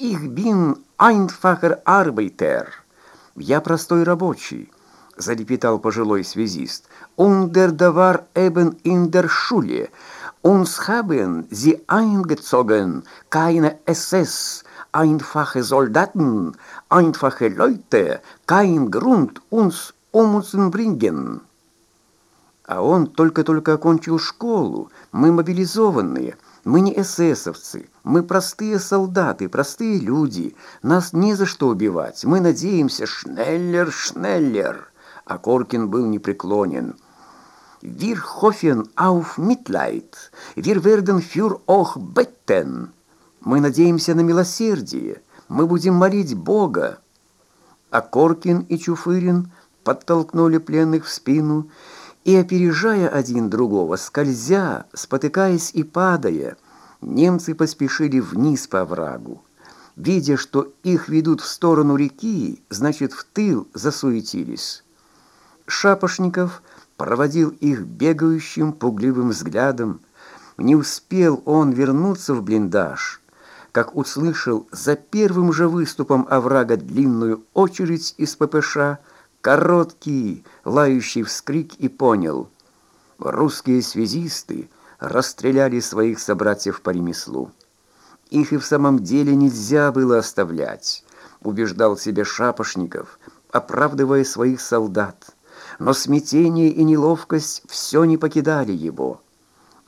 «Ich bin einfacher Arbeiter». «Я простой рабочий», — залепетал пожилой связист. «Und der war eben in der Schule. Uns haben sie eingezogen, keine SS, einfache Soldaten, einfache Leute, kein Grund uns umzubringen». А он только-только окончил школу. Мы мобилизованные. Мы не эсэсовцы. Мы простые солдаты, простые люди. Нас не за что убивать. Мы надеемся, Шнеллер, Шнеллер. А Коркин был непреклонен. Wir hoffen auf Mitleid. Wir werden für euch beten. Мы надеемся на милосердие. Мы будем молить Бога. А Коркин и Чуфырин подтолкнули пленных в спину и, опережая один другого, скользя, спотыкаясь и падая, немцы поспешили вниз по врагу. Видя, что их ведут в сторону реки, значит, в тыл засуетились. Шапошников проводил их бегающим пугливым взглядом. Не успел он вернуться в блиндаж, как услышал за первым же выступом оврага длинную очередь из ППШ, короткий, лающий вскрик и понял. Русские связисты расстреляли своих собратьев по ремеслу. Их и в самом деле нельзя было оставлять, убеждал себя Шапошников, оправдывая своих солдат. Но смятение и неловкость все не покидали его.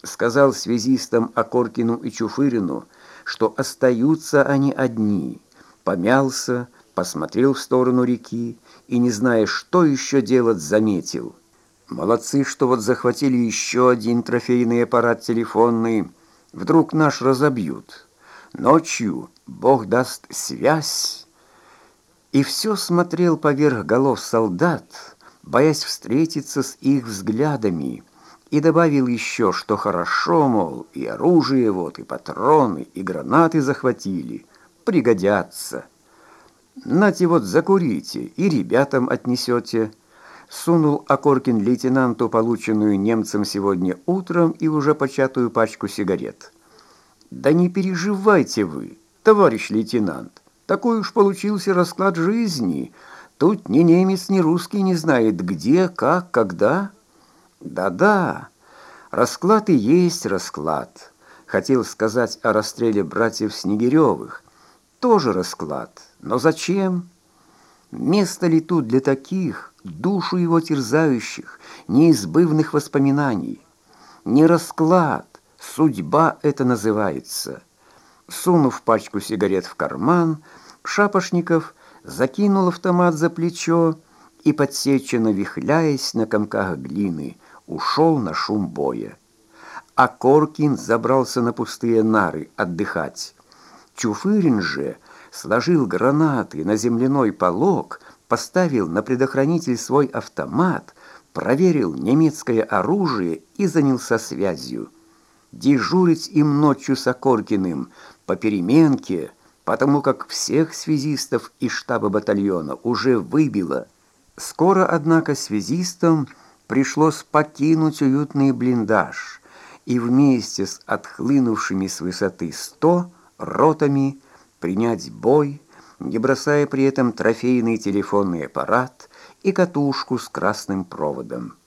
Сказал связистам Акоркину и Чуфырину, что остаются они одни. Помялся, посмотрел в сторону реки и, не зная, что еще делать, заметил. Молодцы, что вот захватили еще один трофейный аппарат телефонный. Вдруг наш разобьют. Ночью Бог даст связь. И все смотрел поверх голов солдат, боясь встретиться с их взглядами, и добавил еще, что хорошо, мол, и оружие вот, и патроны, и гранаты захватили, пригодятся. Нате вот закурите и ребятам отнесете. Сунул Окоркин лейтенанту полученную немцам сегодня утром и уже початую пачку сигарет. Да не переживайте вы, товарищ лейтенант. Такой уж получился расклад жизни. Тут ни немец, ни русский не знает, где, как, когда. Да-да, расклад и есть расклад. Хотел сказать о расстреле братьев Снегиревых. Тоже расклад. Но зачем? Место ли тут для таких, душу его терзающих, неизбывных воспоминаний? Не расклад, судьба это называется. Сунув пачку сигарет в карман, Шапошников закинул автомат за плечо и, подсеченно вихляясь на комках глины, ушел на шум боя. А Коркин забрался на пустые нары отдыхать. Чуфырин же — сложил гранаты на земляной полог, поставил на предохранитель свой автомат, проверил немецкое оружие и занялся связью. Дежурить им ночью с Окоркиным по переменке, потому как всех связистов из штаба батальона уже выбило. Скоро, однако, связистам пришлось покинуть уютный блиндаж и вместе с отхлынувшими с высоты сто ротами принять бой, не бросая при этом трофейный телефонный аппарат и катушку с красным проводом.